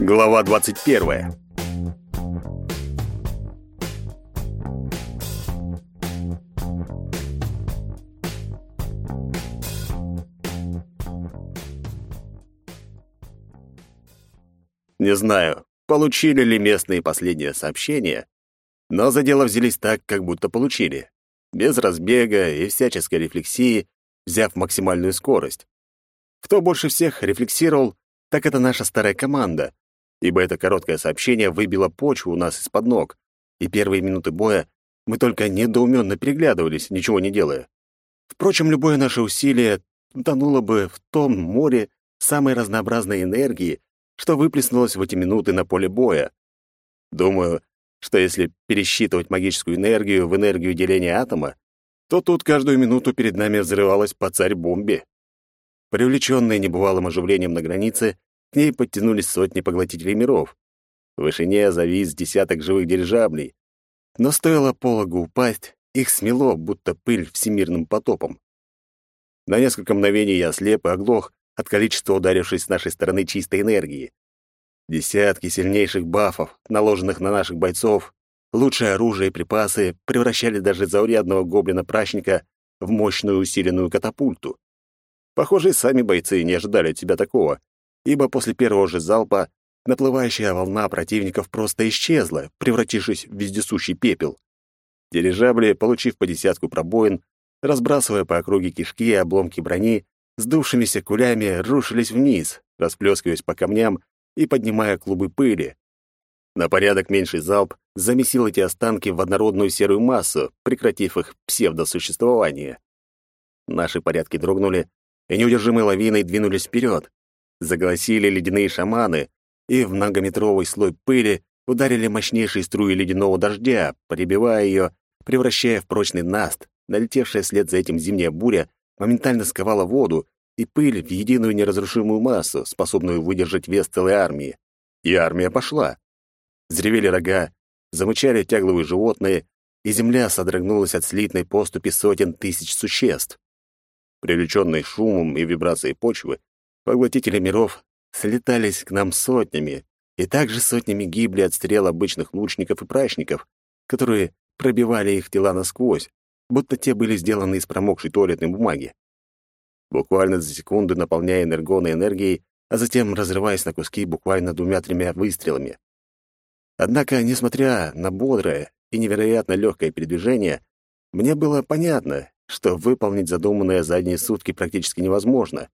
Глава 21. Не знаю, получили ли местные последнее сообщение, но за дело взялись так, как будто получили. Без разбега и всяческой рефлексии, взяв максимальную скорость. Кто больше всех рефлексировал, так это наша старая команда, ибо это короткое сообщение выбило почву у нас из-под ног, и первые минуты боя мы только недоуменно переглядывались, ничего не делая. Впрочем, любое наше усилие тонуло бы в том море самой разнообразной энергии, что выплеснулось в эти минуты на поле боя. Думаю, что если пересчитывать магическую энергию в энергию деления атома, то тут каждую минуту перед нами взрывалась по царь-бомбе. Привлеченные небывалым оживлением на границе, к ней подтянулись сотни поглотителей миров. В вышине завис десяток живых дирижаблей. Но стоило пологу упасть, их смело, будто пыль всемирным потопом. На несколько мгновений я слеп и оглох от количества ударившей с нашей стороны чистой энергии. Десятки сильнейших бафов, наложенных на наших бойцов, лучшее оружие и припасы превращали даже заурядного гоблина-прачника в мощную усиленную катапульту. Похоже, сами бойцы не ожидали от себя такого, ибо после первого же залпа наплывающая волна противников просто исчезла, превратившись в вездесущий пепел. Дирижабли, получив по десятку пробоин, разбрасывая по округе кишки и обломки брони, сдувшимися кулями рушились вниз, расплескиваясь по камням и поднимая клубы пыли. На порядок меньший залп замесил эти останки в однородную серую массу, прекратив их псевдосуществование. Наши порядки дрогнули, и неудержимой лавиной двинулись вперед. Заголосили ледяные шаманы, и в многометровый слой пыли ударили мощнейшие струи ледяного дождя, прибивая ее, превращая в прочный наст. Налетевшая вслед за этим зимняя буря моментально сковала воду и пыль в единую неразрушимую массу, способную выдержать вес целой армии. И армия пошла. Зревели рога, замычали тягловые животные, и земля содрогнулась от слитной поступи сотен тысяч существ. Привлеченные шумом и вибрацией почвы, поглотители миров слетались к нам сотнями, и также сотнями гибли от стрел обычных лучников и прачников, которые пробивали их тела насквозь, будто те были сделаны из промокшей туалетной бумаги буквально за секунду наполняя энергоны энергией, а затем разрываясь на куски буквально двумя-тремя выстрелами. Однако, несмотря на бодрое и невероятно легкое передвижение, мне было понятно, что выполнить задуманное за одни сутки практически невозможно.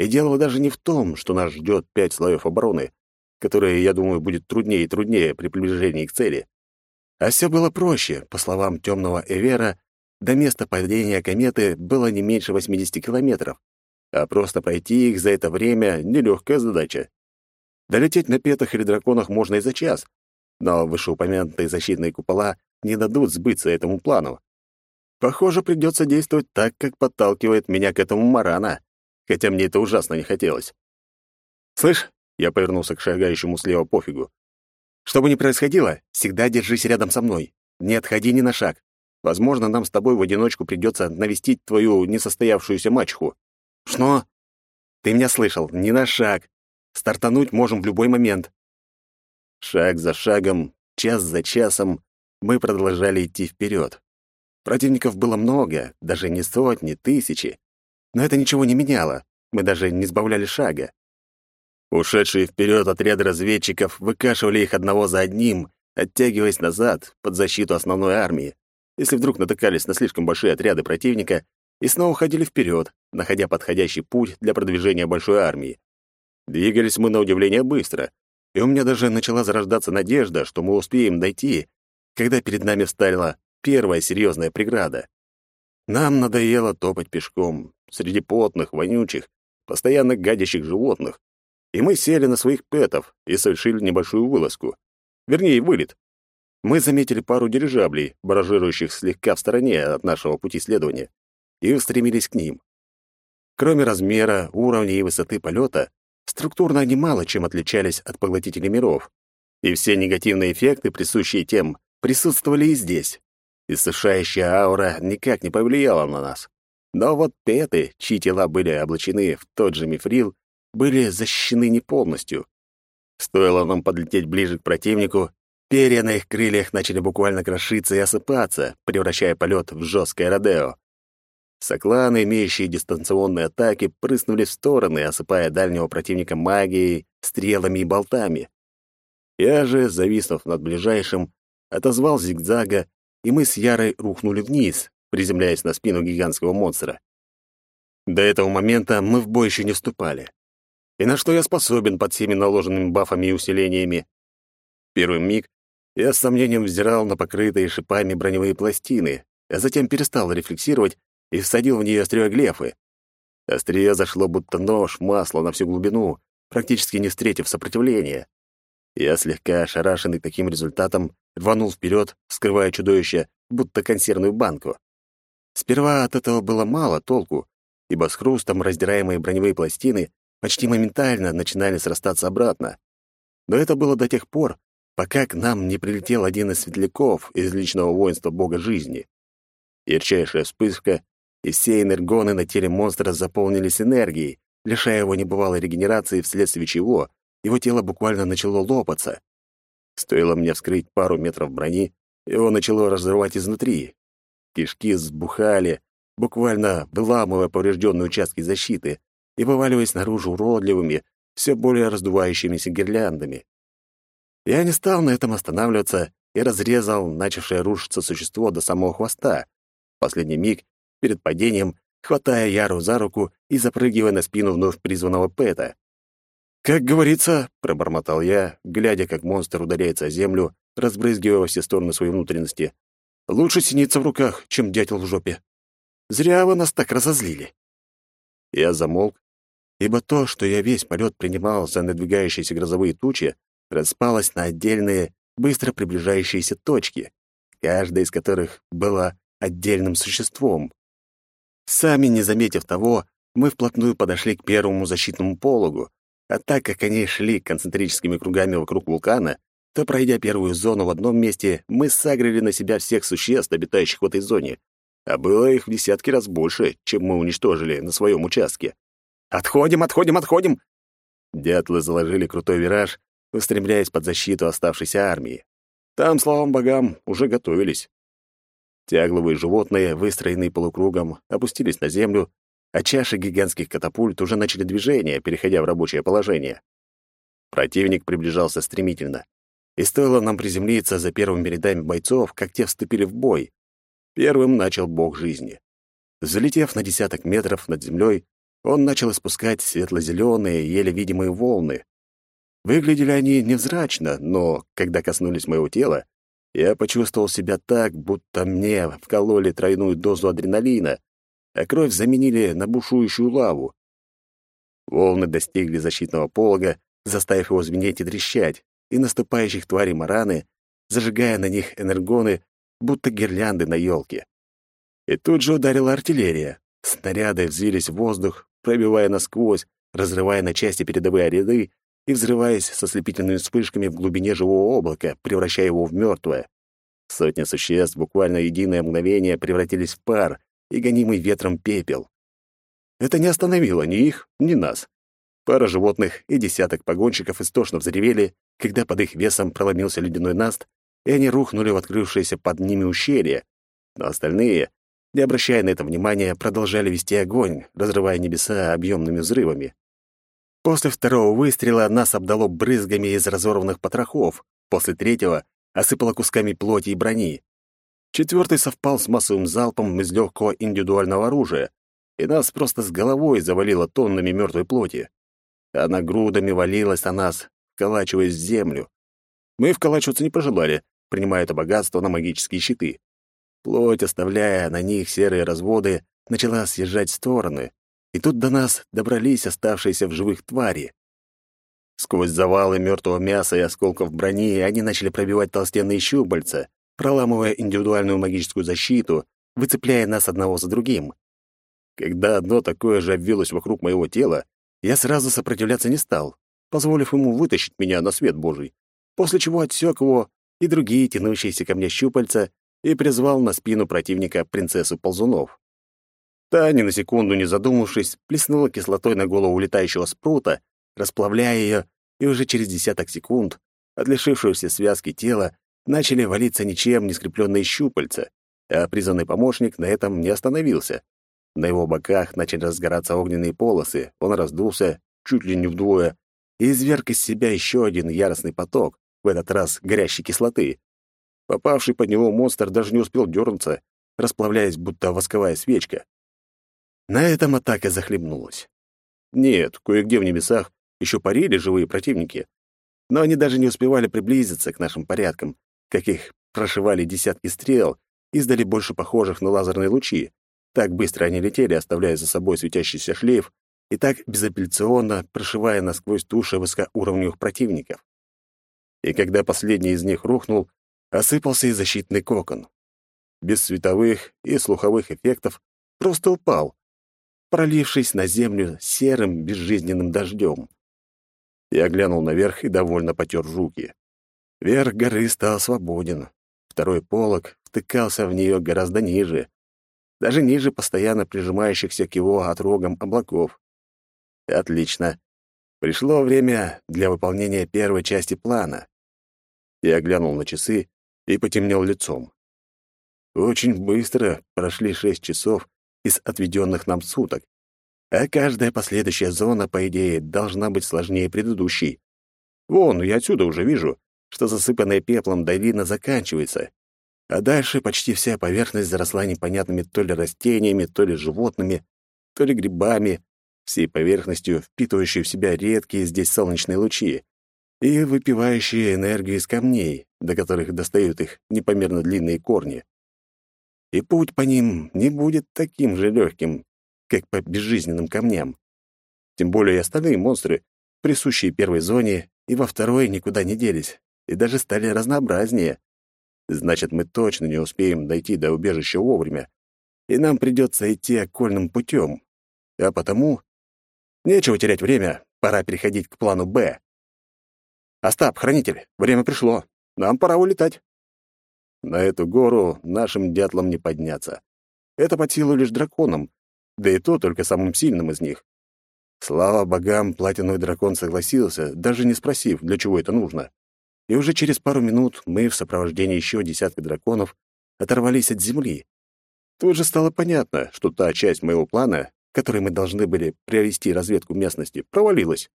И дело даже не в том, что нас ждет пять слоев обороны, которые, я думаю, будет труднее и труднее при приближении к цели. А все было проще, по словам темного Эвера, до места падения кометы было не меньше 80 километров, а просто пройти их за это время — нелегкая задача. Долететь на петах или драконах можно и за час, но вышеупомянутые защитные купола не дадут сбыться этому плану. Похоже, придется действовать так, как подталкивает меня к этому Марана, хотя мне это ужасно не хотелось. «Слышь?» — я повернулся к шагающему слева пофигу. «Что бы ни происходило, всегда держись рядом со мной. Не отходи ни на шаг. Возможно, нам с тобой в одиночку придется навестить твою несостоявшуюся мачеху. Что? Ты меня слышал, не на шаг. Стартануть можем в любой момент. Шаг за шагом, час за часом мы продолжали идти вперед. Противников было много, даже не сотни, тысячи. Но это ничего не меняло. Мы даже не сбавляли шага. Ушедшие вперед отряды разведчиков выкашивали их одного за одним, оттягиваясь назад под защиту основной армии если вдруг натыкались на слишком большие отряды противника, и снова ходили вперед, находя подходящий путь для продвижения большой армии. Двигались мы на удивление быстро, и у меня даже начала зарождаться надежда, что мы успеем дойти, когда перед нами встала первая серьезная преграда. Нам надоело топать пешком среди потных, вонючих, постоянно гадящих животных, и мы сели на своих пэтов и совершили небольшую вылазку. Вернее, вылет мы заметили пару дирижаблей, баражирующих слегка в стороне от нашего пути следования, и устремились к ним. Кроме размера, уровня и высоты полета, структурно они мало чем отличались от поглотителей миров, и все негативные эффекты, присущие тем, присутствовали и здесь. Иссушающая аура никак не повлияла на нас. Но вот петы, чьи тела были облачены в тот же мифрил, были защищены не полностью. Стоило нам подлететь ближе к противнику, перья на их крыльях начали буквально крошиться и осыпаться, превращая полет в жесткое родео. Сокланы, имеющие дистанционные атаки, прыснули в стороны, осыпая дальнего противника магией, стрелами и болтами. Я же, зависнув над ближайшим, отозвал зигзага, и мы с Ярой рухнули вниз, приземляясь на спину гигантского монстра. До этого момента мы в бой еще не вступали. И на что я способен под всеми наложенными бафами и усилениями? Первый миг я с сомнением взирал на покрытые шипами броневые пластины, а затем перестал рефлексировать и всадил в нее острие глефы. Острие зашло будто нож, масло на всю глубину, практически не встретив сопротивления. Я, слегка ошарашенный таким результатом, рванул вперед, скрывая чудовище, будто консервную банку. Сперва от этого было мало толку, ибо с хрустом раздираемые броневые пластины почти моментально начинали срастаться обратно. Но это было до тех пор, пока к нам не прилетел один из светляков из личного воинства бога жизни. Ярчайшая вспышка, и все энергоны на теле монстра заполнились энергией, лишая его небывалой регенерации, вследствие чего его тело буквально начало лопаться. Стоило мне вскрыть пару метров брони, его начало разрывать изнутри. Кишки сбухали, буквально выламывая поврежденные участки защиты и вываливаясь наружу уродливыми, все более раздувающимися гирляндами. Я не стал на этом останавливаться и разрезал начавшее рушиться существо до самого хвоста. В последний миг перед падением, хватая Яру за руку и запрыгивая на спину вновь призванного Пэта. «Как говорится», — пробормотал я, глядя, как монстр ударяется о землю, разбрызгивая во все стороны свои внутренности. «Лучше синица в руках, чем дятел в жопе. Зря вы нас так разозлили». Я замолк, ибо то, что я весь полет принимал за надвигающиеся грозовые тучи, распалось на отдельные, быстро приближающиеся точки, каждая из которых была отдельным существом. Сами не заметив того, мы вплотную подошли к первому защитному пологу, а так как они шли концентрическими кругами вокруг вулкана, то, пройдя первую зону в одном месте, мы сагрили на себя всех существ, обитающих в этой зоне, а было их в десятки раз больше, чем мы уничтожили на своем участке. «Отходим, отходим, отходим!» Дятлы заложили крутой вираж, устремляясь под защиту оставшейся армии. Там, славам богам, уже готовились. Тягловые животные, выстроенные полукругом, опустились на землю, а чаши гигантских катапульт уже начали движение, переходя в рабочее положение. Противник приближался стремительно. И стоило нам приземлиться за первыми рядами бойцов, как те вступили в бой. Первым начал бог жизни. Залетев на десяток метров над землей, он начал испускать светло-зеленые, еле видимые волны. Выглядели они невзрачно, но, когда коснулись моего тела, я почувствовал себя так, будто мне вкололи тройную дозу адреналина, а кровь заменили на бушующую лаву. Волны достигли защитного полога, заставив его звенеть и трещать, и наступающих тварей мараны, зажигая на них энергоны, будто гирлянды на елке. И тут же ударила артиллерия. Снаряды взвились в воздух, пробивая насквозь, разрывая на части передовые ряды и взрываясь со слепительными вспышками в глубине живого облака, превращая его в мертвое. Сотни существ буквально единое мгновение превратились в пар и гонимый ветром пепел. Это не остановило ни их, ни нас. Пара животных и десяток погонщиков истошно взревели, когда под их весом проломился ледяной наст, и они рухнули в открывшееся под ними ущелье. Но остальные, не обращая на это внимания, продолжали вести огонь, разрывая небеса объемными взрывами. После второго выстрела нас обдало брызгами из разорванных потрохов, после третьего осыпало кусками плоти и брони. Четвертый совпал с массовым залпом из легкого индивидуального оружия, и нас просто с головой завалило тоннами мертвой плоти. Она грудами валилась на нас, вколачиваясь в землю. Мы вколачиваться не пожелали, принимая это богатство на магические щиты. Плоть, оставляя на них серые разводы, начала съезжать в стороны, и тут до нас добрались оставшиеся в живых твари. Сквозь завалы мертвого мяса и осколков брони они начали пробивать толстенные щупальца, проламывая индивидуальную магическую защиту, выцепляя нас одного за другим. Когда одно такое же обвилось вокруг моего тела, я сразу сопротивляться не стал, позволив ему вытащить меня на свет Божий, после чего отсек его и другие тянущиеся ко мне щупальца и призвал на спину противника принцессу ползунов. Та, ни на секунду не задумавшись, плеснула кислотой на голову летающего спрута, расплавляя ее и уже через десяток секунд от лишившегося связки тела начали валиться ничем не скрепленные щупальца, а призванный помощник на этом не остановился. На его боках начали разгораться огненные полосы, он раздулся чуть ли не вдвое и изверг из себя еще один яростный поток, в этот раз горящей кислоты. Попавший под него монстр даже не успел дернуться, расплавляясь, будто восковая свечка. На этом атака захлебнулась. Нет, кое-где в небесах еще парили живые противники, но они даже не успевали приблизиться к нашим порядкам, как их прошивали десятки стрел, издали больше похожих на лазерные лучи. Так быстро они летели, оставляя за собой светящийся шлейф, и так безапелляционно прошивая насквозь туши высокоуровневых противников. И когда последний из них рухнул, осыпался и защитный кокон. Без световых и слуховых эффектов просто упал, пролившись на землю серым безжизненным дождем. Я глянул наверх и довольно потер руки. Верх горы стал свободен. Второй полог втыкался в нее гораздо ниже, даже ниже постоянно прижимающихся к его отрогам облаков. Отлично. Пришло время для выполнения первой части плана. Я глянул на часы и потемнел лицом. Очень быстро прошли шесть часов из отведенных нам суток, а каждая последующая зона, по идее, должна быть сложнее предыдущей. Вон, я отсюда уже вижу, что засыпанная пеплом долина заканчивается, а дальше почти вся поверхность заросла непонятными то ли растениями, то ли животными, то ли грибами, всей поверхностью впитывающей в себя редкие здесь солнечные лучи и выпивающие энергию из камней, до которых достают их непомерно длинные корни. И путь по ним не будет таким же легким, как по безжизненным камням. Тем более и остальные монстры, присущие первой зоне, и во второй никуда не делись, и даже стали разнообразнее. Значит, мы точно не успеем дойти до убежища вовремя, и нам придется идти окольным путем. А потому нечего терять время, пора переходить к плану «Б». «Остап, хранитель, время пришло. Нам пора улетать». На эту гору нашим дятлам не подняться. Это под силу лишь драконам, да и то только самым сильным из них. Слава богам, платиновый дракон согласился, даже не спросив, для чего это нужно и уже через пару минут мы в сопровождении еще десятка драконов оторвались от земли. Тут же стало понятно, что та часть моего плана, которой мы должны были провести разведку местности, провалилась.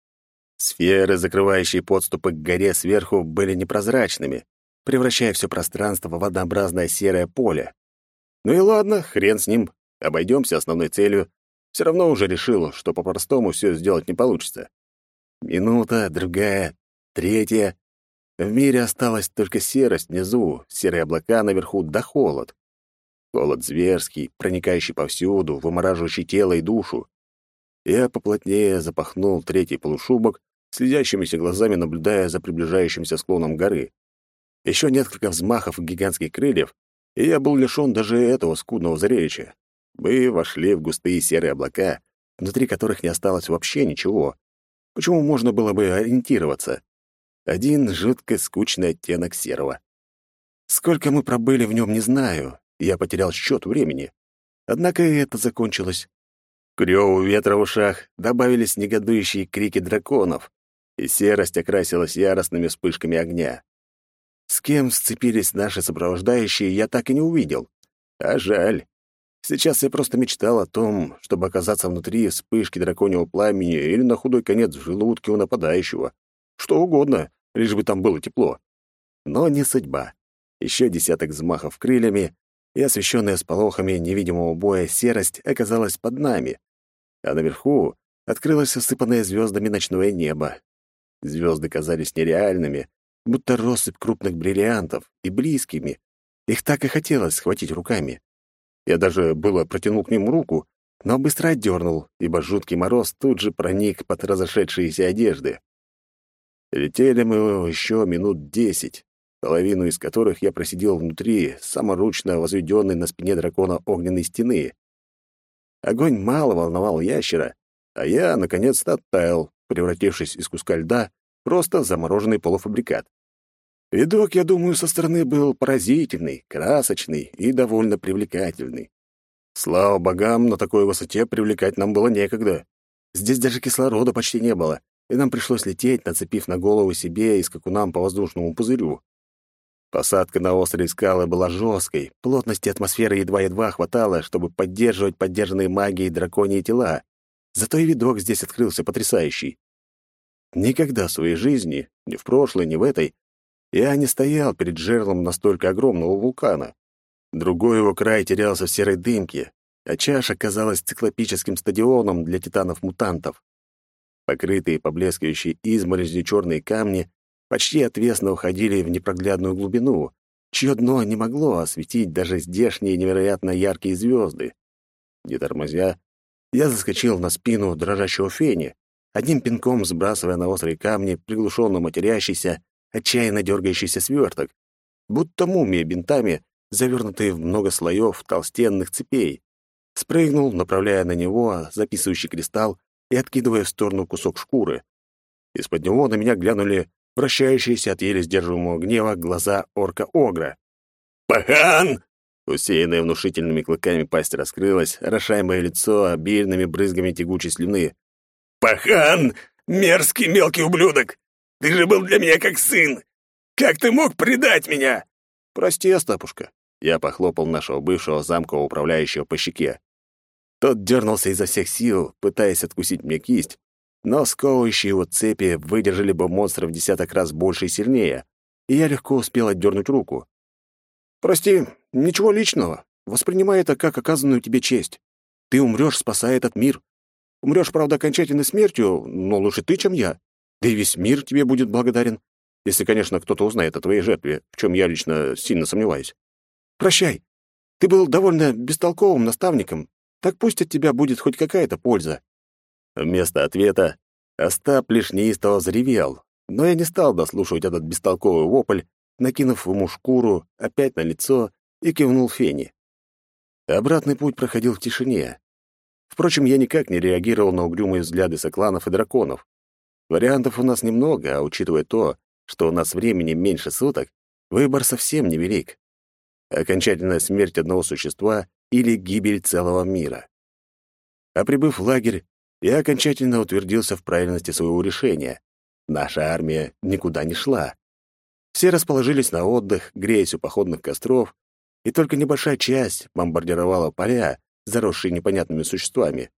Сферы, закрывающие подступы к горе сверху, были непрозрачными, превращая все пространство в однообразное серое поле. Ну и ладно, хрен с ним, обойдемся основной целью. Все равно уже решил, что по-простому все сделать не получится. Минута, другая, третья. В мире осталась только серость внизу, серые облака наверху да холод. Холод зверский, проникающий повсюду, вымораживающий тело и душу. Я поплотнее запахнул третий полушубок, слезящимися глазами наблюдая за приближающимся склоном горы. Еще несколько взмахов гигантских крыльев, и я был лишён даже этого скудного зрелища. Мы вошли в густые серые облака, внутри которых не осталось вообще ничего. Почему можно было бы ориентироваться? Один жутко скучный оттенок серого. Сколько мы пробыли в нем, не знаю. Я потерял счет времени. Однако и это закончилось. К рёву ветра в ушах добавились негодующие крики драконов, и серость окрасилась яростными вспышками огня. С кем сцепились наши сопровождающие, я так и не увидел. А жаль. Сейчас я просто мечтал о том, чтобы оказаться внутри вспышки драконьего пламени или на худой конец в желудке у нападающего. Что угодно, лишь бы там было тепло. Но не судьба. Еще десяток взмахов крыльями, и освещенная сполохами невидимого боя серость оказалась под нами. А наверху открылось усыпанное звездами ночное небо. Звезды казались нереальными, будто россыпь крупных бриллиантов, и близкими. Их так и хотелось схватить руками. Я даже было протянул к ним руку, но быстро отдернул, ибо жуткий мороз тут же проник под разошедшиеся одежды. Летели мы еще минут десять, половину из которых я просидел внутри саморучно возведенной на спине дракона огненной стены. Огонь мало волновал ящера, а я, наконец-то, оттаял, превратившись из куска льда просто в замороженный полуфабрикат. Видок, я думаю, со стороны был поразительный, красочный и довольно привлекательный. Слава богам, на такой высоте привлекать нам было некогда. Здесь даже кислорода почти не было, и нам пришлось лететь, нацепив на голову себе и скакунам по воздушному пузырю. Посадка на острые скалы была жесткой, плотности атмосферы едва-едва хватало, чтобы поддерживать поддержанные магией драконьи тела. Зато и видок здесь открылся потрясающий. Никогда в своей жизни, ни в прошлой, ни в этой, я не стоял перед жерлом настолько огромного вулкана. Другой его край терялся в серой дымке, а чаша казалась циклопическим стадионом для титанов-мутантов. Покрытые поблескивающие изморозью черные камни почти отвесно уходили в непроглядную глубину, чье дно не могло осветить даже здешние невероятно яркие звезды. Не тормозя, я заскочил на спину дрожащего фени, одним пинком сбрасывая на острые камни приглушенно матерящийся, отчаянно дергающийся сверток, будто мумия бинтами, завернутые в много слоев толстенных цепей. Спрыгнул, направляя на него записывающий кристалл и откидывая в сторону кусок шкуры. Из-под него на меня глянули вращающиеся от еле сдерживаемого гнева глаза орка-огра. «Пахан!» Усеянная внушительными клыками пасть раскрылась, орошая мое лицо обильными брызгами тягучей слюны. «Пахан! Мерзкий мелкий ублюдок! Ты же был для меня как сын! Как ты мог предать меня?» «Прости, Остапушка». Я похлопал нашего бывшего замкового управляющего по щеке. Тот дернулся изо всех сил, пытаясь откусить мне кисть, но сковывающие его цепи выдержали бы монстра в десяток раз больше и сильнее, и я легко успел отдернуть руку. «Прости, ничего личного. Воспринимай это как оказанную тебе честь. Ты умрешь, спасая этот мир. Умрешь, правда, окончательной смертью, но лучше ты, чем я. Да и весь мир тебе будет благодарен, если, конечно, кто-то узнает о твоей жертве, в чем я лично сильно сомневаюсь. Прощай. Ты был довольно бестолковым наставником, так пусть от тебя будет хоть какая-то польза». Вместо ответа Остап лишь неистово заревел, но я не стал дослушивать этот бестолковый вопль, накинув ему шкуру опять на лицо и кивнул Фене. Обратный путь проходил в тишине. Впрочем, я никак не реагировал на угрюмые взгляды сокланов и драконов. Вариантов у нас немного, а учитывая то, что у нас времени меньше суток, выбор совсем невелик. Окончательная смерть одного существа или гибель целого мира. А прибыв в лагерь, я окончательно утвердился в правильности своего решения. Наша армия никуда не шла. Все расположились на отдых, греясь у походных костров, и только небольшая часть бомбардировала поля, заросшие непонятными существами.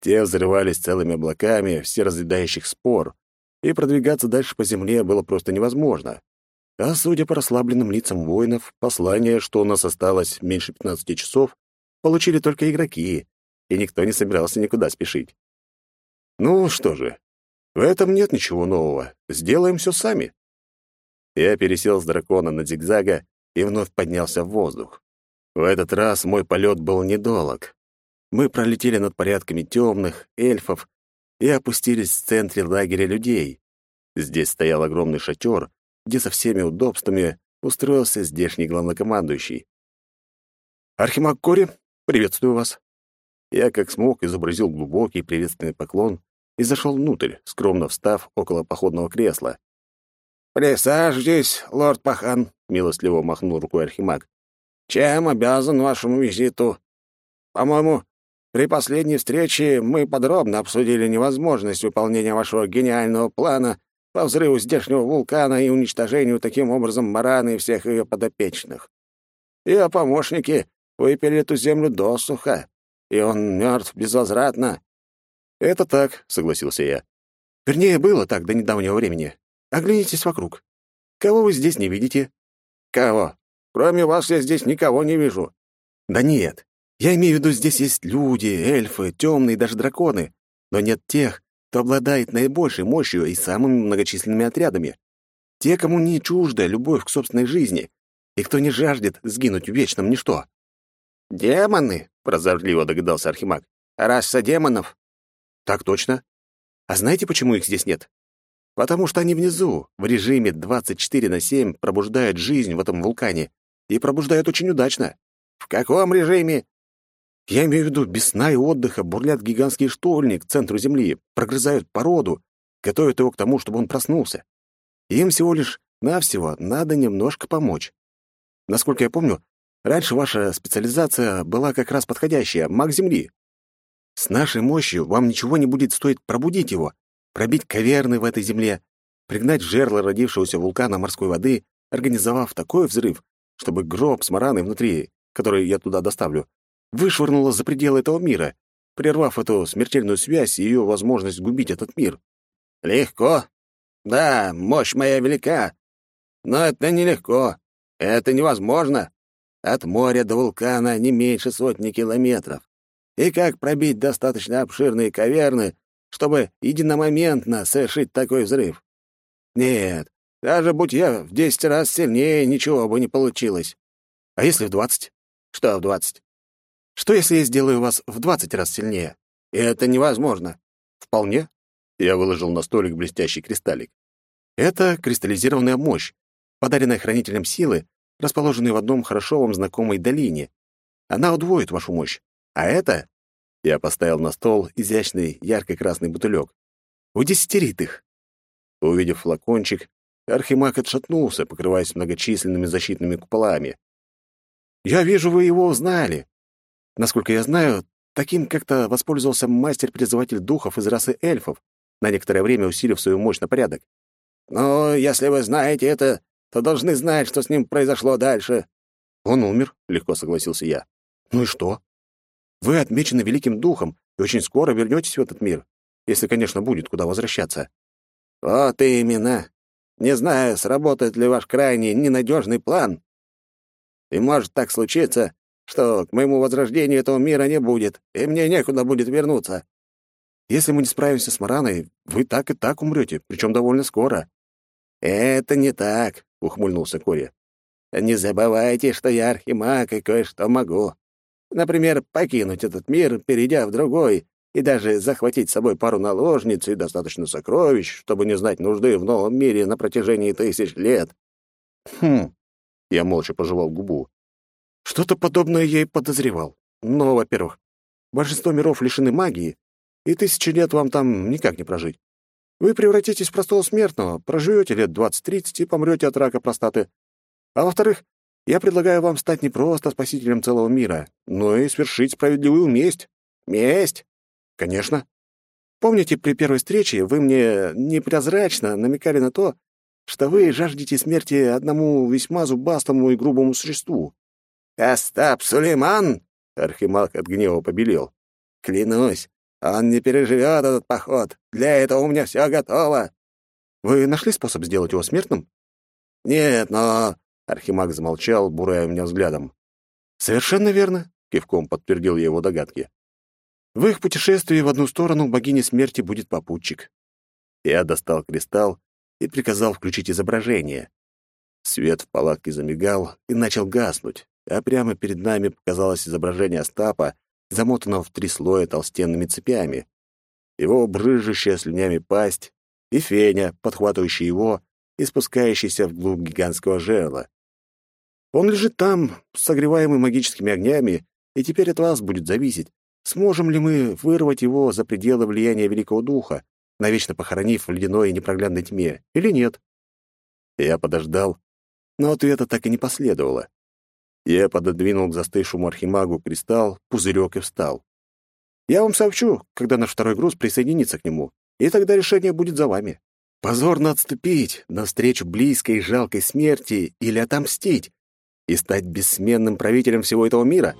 Те взрывались целыми облаками все разъедающих спор, и продвигаться дальше по земле было просто невозможно. А судя по расслабленным лицам воинов, послание, что у нас осталось меньше 15 часов, получили только игроки, и никто не собирался никуда спешить. Ну что же, в этом нет ничего нового. Сделаем все сами. Я пересел с дракона на зигзага и вновь поднялся в воздух. В этот раз мой полет был недолг. Мы пролетели над порядками темных, эльфов и опустились в центре лагеря людей. Здесь стоял огромный шатер, где со всеми удобствами устроился здешний главнокомандующий. «Архимаг Кори, приветствую вас!» Я, как смог, изобразил глубокий приветственный поклон и зашел внутрь, скромно встав около походного кресла. «Присаживайтесь, лорд Пахан», — милостливо махнул рукой Архимаг. «Чем обязан вашему визиту? По-моему, при последней встрече мы подробно обсудили невозможность выполнения вашего гениального плана по взрыву здешнего вулкана и уничтожению таким образом Мараны и всех ее подопечных. Ее помощники выпили эту землю досуха, и он мертв безвозвратно». «Это так», — согласился я. «Вернее, было так до недавнего времени. Оглянитесь вокруг. Кого вы здесь не видите?» «Кого? Кроме вас я здесь никого не вижу». «Да нет. Я имею в виду, здесь есть люди, эльфы, темные, даже драконы. Но нет тех, кто обладает наибольшей мощью и самыми многочисленными отрядами. Те, кому не чужда любовь к собственной жизни, и кто не жаждет сгинуть в вечном ничто. «Демоны?» — прозорливо догадался Архимаг. «Раса демонов?» «Так точно. А знаете, почему их здесь нет? Потому что они внизу, в режиме 24 на 7, пробуждают жизнь в этом вулкане. И пробуждают очень удачно. В каком режиме? Я имею в виду, без сна и отдыха бурлят гигантские штольни к центру Земли, прогрызают породу, готовят его к тому, чтобы он проснулся. Им всего лишь навсего надо немножко помочь. Насколько я помню, раньше ваша специализация была как раз подходящая — маг Земли. С нашей мощью вам ничего не будет стоить пробудить его, пробить каверны в этой земле, пригнать жерло родившегося вулкана морской воды, организовав такой взрыв, чтобы гроб с мараной внутри, который я туда доставлю, вышвырнуло за пределы этого мира, прервав эту смертельную связь и ее возможность губить этот мир. Легко. Да, мощь моя велика. Но это нелегко. Это невозможно. От моря до вулкана не меньше сотни километров. И как пробить достаточно обширные каверны, чтобы единомоментно совершить такой взрыв? Нет, даже будь я в десять раз сильнее, ничего бы не получилось. А если в двадцать? Что в двадцать? Что, если я сделаю вас в двадцать раз сильнее? И это невозможно. Вполне. Я выложил на столик блестящий кристаллик. Это кристаллизированная мощь, подаренная хранителем силы, расположенной в одном хорошо вам знакомой долине. Она удвоит вашу мощь. А это... Я поставил на стол изящный ярко-красный бутылек. Удесятерит их. Увидев флакончик, Архимаг отшатнулся, покрываясь многочисленными защитными куполами. «Я вижу, вы его узнали. Насколько я знаю, таким как-то воспользовался мастер-призыватель духов из расы эльфов, на некоторое время усилив свою мощь на порядок. «Ну, если вы знаете это, то должны знать, что с ним произошло дальше». «Он умер», — легко согласился я. «Ну и что? Вы отмечены Великим Духом и очень скоро вернетесь в этот мир, если, конечно, будет куда возвращаться». «Вот именно. Не знаю, сработает ли ваш крайне ненадежный план. И может так случиться, что к моему возрождению этого мира не будет, и мне некуда будет вернуться. Если мы не справимся с Мараной, вы так и так умрете, причем довольно скоро». «Это не так», — ухмыльнулся Кори. «Не забывайте, что я архимаг и кое-что могу. Например, покинуть этот мир, перейдя в другой, и даже захватить с собой пару наложниц и достаточно сокровищ, чтобы не знать нужды в новом мире на протяжении тысяч лет». «Хм...» — я молча пожевал губу. «Что-то подобное я и подозревал. Но, во-первых, большинство миров лишены магии, и тысячи лет вам там никак не прожить. Вы превратитесь в простого смертного, проживете лет 20-30 и помрете от рака простаты. А во-вторых, я предлагаю вам стать не просто спасителем целого мира, но и свершить справедливую месть. Месть? Конечно. Помните, при первой встрече вы мне непрозрачно намекали на то, что вы жаждете смерти одному весьма зубастому и грубому существу. «Остап Сулейман!» — Архимаг от гнева побелел. «Клянусь, он не переживет этот поход. Для этого у меня все готово. Вы нашли способ сделать его смертным? Нет, но... Архимаг замолчал, бурая меня взглядом. Совершенно верно, кивком подтвердил я его догадки. В их путешествии в одну сторону богини смерти будет попутчик. Я достал кристалл и приказал включить изображение. Свет в палатке замигал и начал гаснуть, а прямо перед нами показалось изображение Остапа замотанного в три слоя толстенными цепями, его брыжущая слюнями пасть и феня, подхватывающая его и спускающийся вглубь гигантского жерла. Он лежит там, согреваемый магическими огнями, и теперь от вас будет зависеть, сможем ли мы вырвать его за пределы влияния Великого Духа, навечно похоронив в ледяной и непроглядной тьме, или нет. Я подождал, но ответа так и не последовало. Я пододвинул к застывшему архимагу кристалл, пузырек и встал. Я вам сообщу, когда наш второй груз присоединится к нему, и тогда решение будет за вами. Позорно отступить навстречу близкой и жалкой смерти или отомстить и стать бессменным правителем всего этого мира.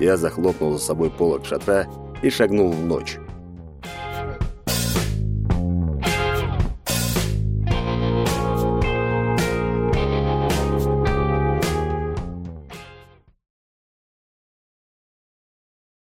Я захлопнул за собой полок шатра и шагнул в ночь.